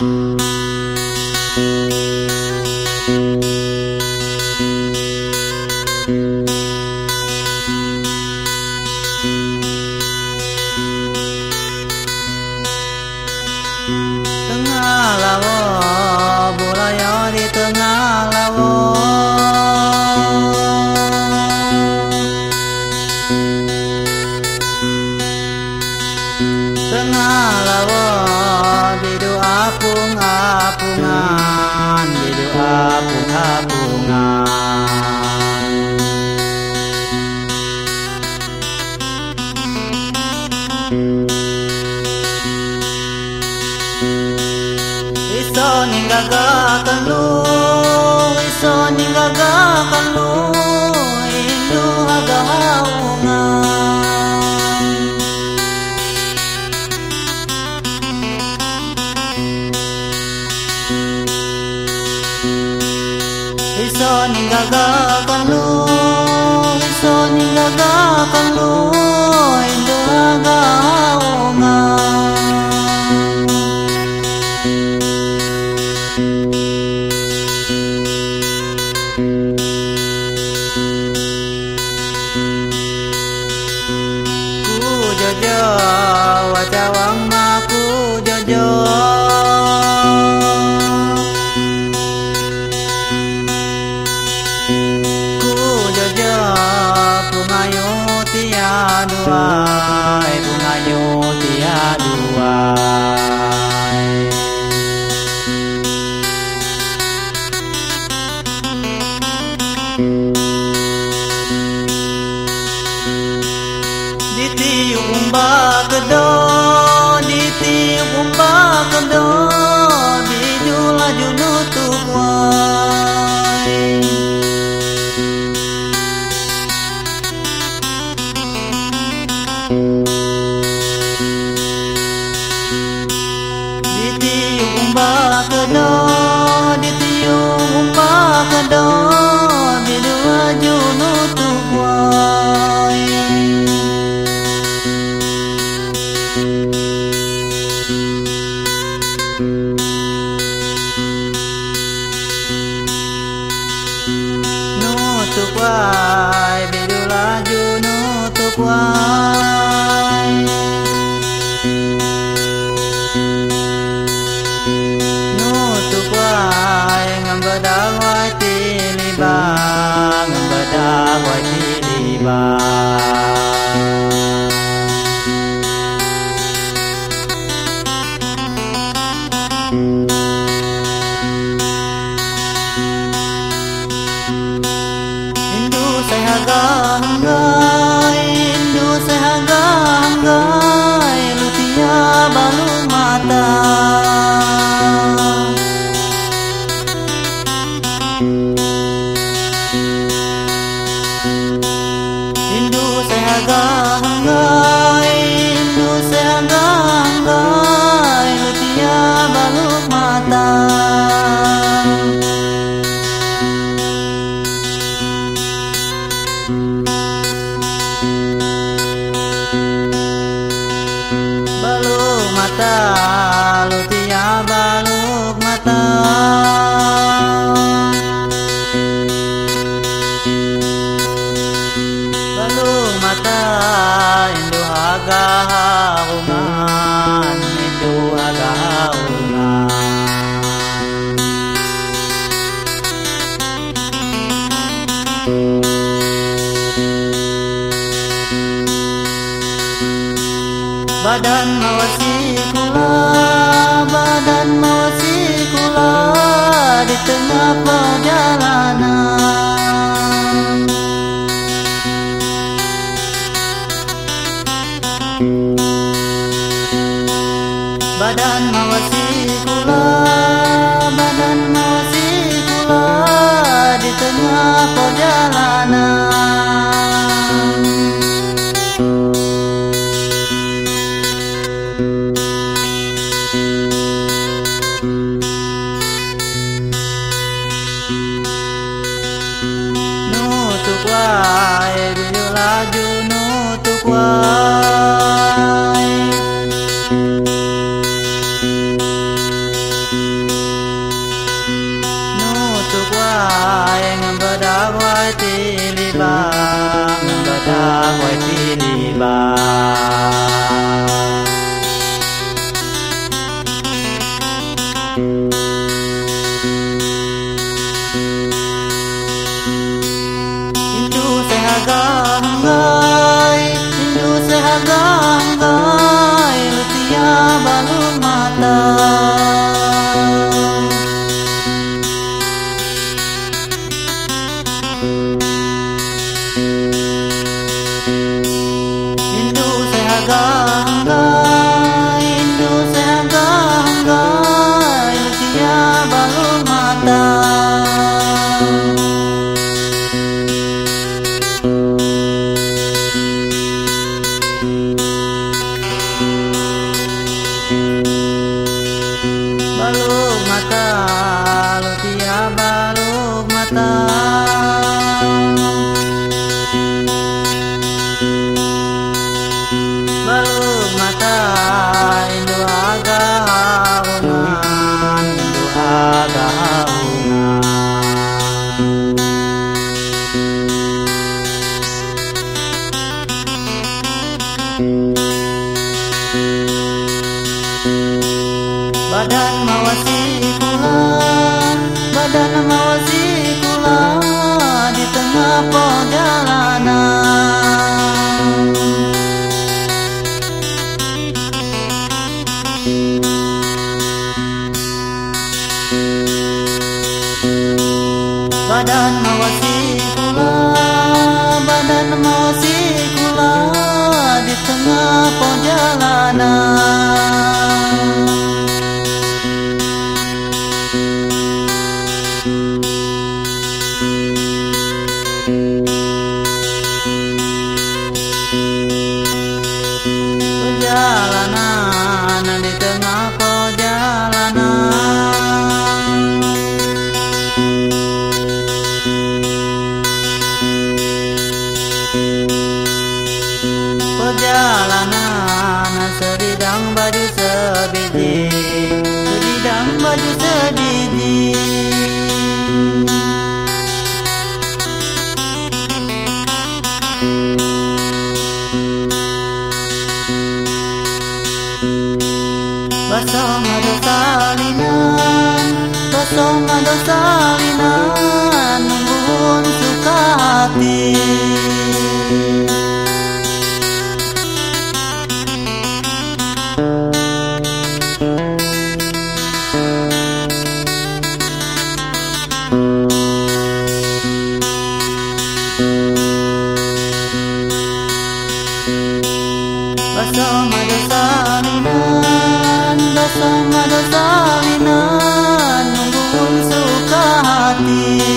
Música nada. Ku jojo wajawang maku jojo. Ku jojo pungayu tia dua humpa ka do di tiyo humpa ka do bidua junu tuwai no tuwai bidua junu tuwai 마지막 인도사야가 Hanggang Badan mawasi kula Badan mawasi kula Di tengah perjalanan. Badan mawasi kula Badan mawasi kula Di tengah perjalanan ngoài chi đi bà. Hindu se ha gam gai Hindu se ha gam gai Badan mawasi kula Badan mawasi kula Di tengah perjalanan. Badan mawasi kula Badan mawasi tengah perjalanan Bosong adosali na Bosong adosali na sukati sama dasarinan Nunggu suka hati.